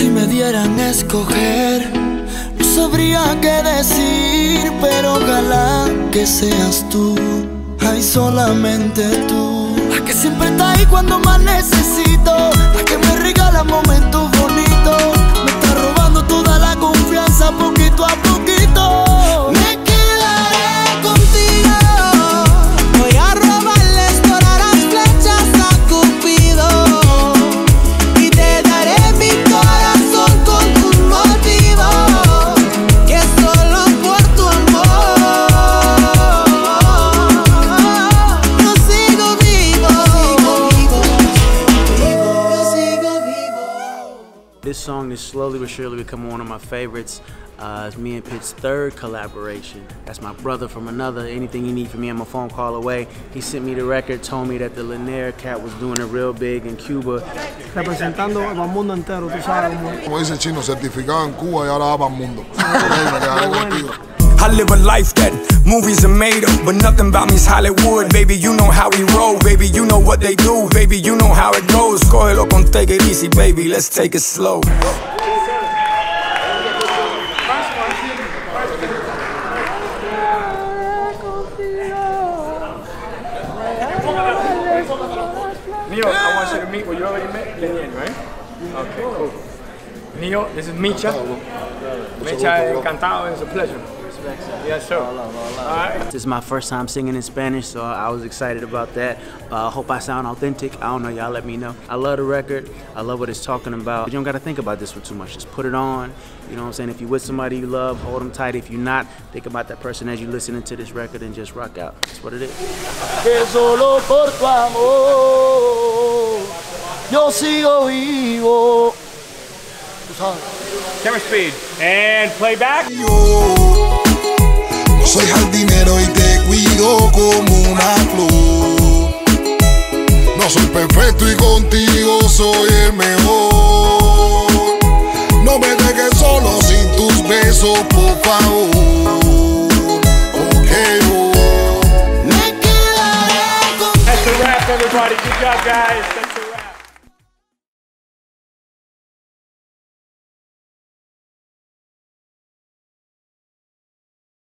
Si me dieran a escoger, no sabría qué decir, pero ojalá que seas tú, ay solamente tú, la que siempre está ahí cuando más necesito, la que me regala momentos This song is slowly but surely becoming one of my favorites. Uh, it's me and Pitt's third collaboration. That's my brother from another. Anything you need from me, I'm a phone call away. He sent me the record, told me that the Lenier cat was doing it real big in Cuba. representando al mundo entero, tú sabes cómo es. Como dice el chino, certificado en Cuba y ahora va para el mundo. I live a life that movies are made of, but nothing about me's Hollywood. Baby, you know how we roll. Baby, you know what they do. Baby, you know how it goes. Cógelo con take it easy, baby. Let's take it slow. Ne-Yo, I want you to meet. Well, you already met Lenier, right? Okay, cool. Ne-Yo, this is Micha. Micha, encantado. It's a pleasure. Yes, sir. All right. This is my first time singing in Spanish, so I was excited about that. Uh, hope I sound authentic. I don't know, y'all let me know. I love the record. I love what it's talking about. You don't got to think about this for too much. Just put it on. You know what I'm saying? If you're with somebody you love, hold them tight. If you're not, think about that person as you're listening to this record and just rock out. That's what it is. que solo por tu amor yo sigo vivo. Tú sabes. Camera speed. And play back. No soy jardinero y te cuido como una flor. No soy perfecto y contigo soy el mejor. No me dejes solo sin tus besos, por favor. Ok, oh. That's a.